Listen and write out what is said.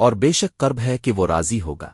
اور بے شک کرب ہے کہ وہ راضی ہوگا۔